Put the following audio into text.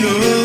you.